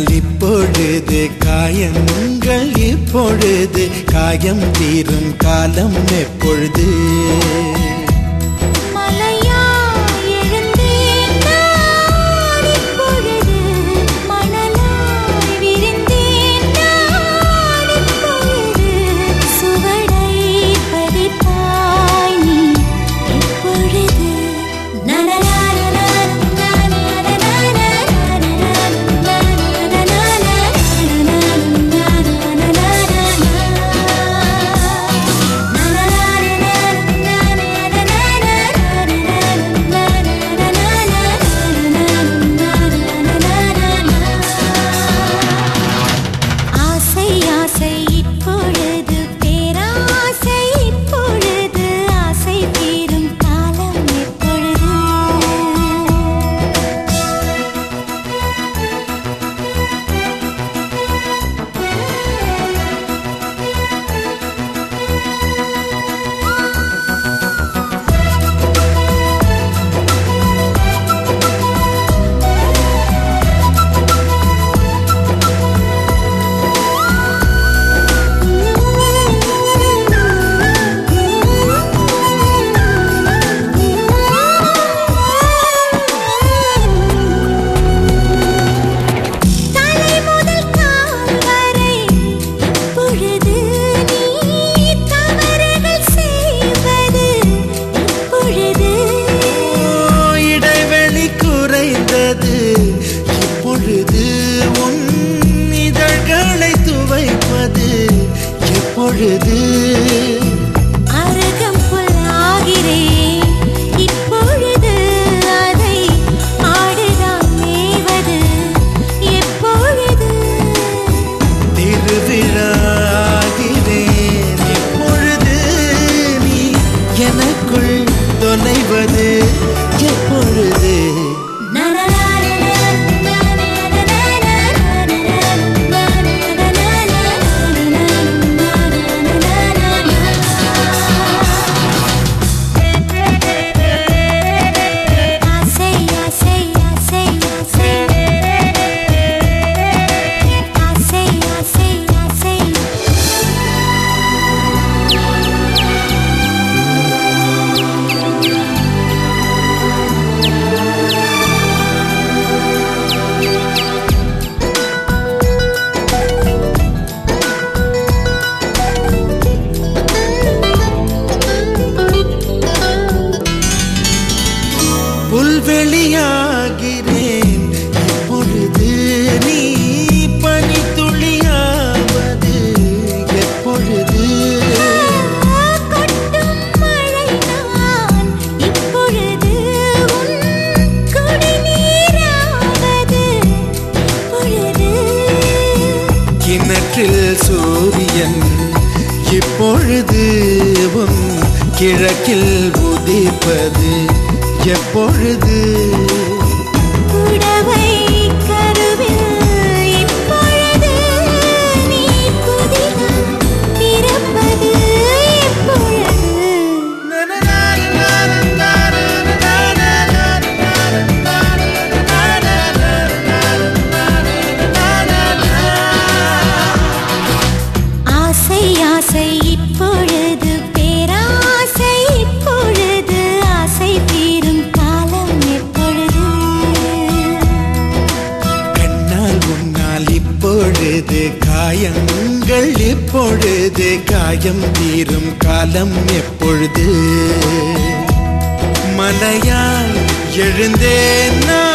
காதலால் இப்பொழுது காயங்கள் இப்பொழுது காயம் தீரும் காலம் எப்பொழுது? பலியாகிறேன் எப்பொழுது நீ பனி துளியாவது? எப்பொழுது? கிணற்றில் சூரியன் இப்பொழுது உன் கிழக்கில் உதிப்பது எப்பொழுது காயங்கள் இப்பொழுது காயம் தீரும் காலம் எப்பொழுது? மலையால் எழுந்தேன் நான்.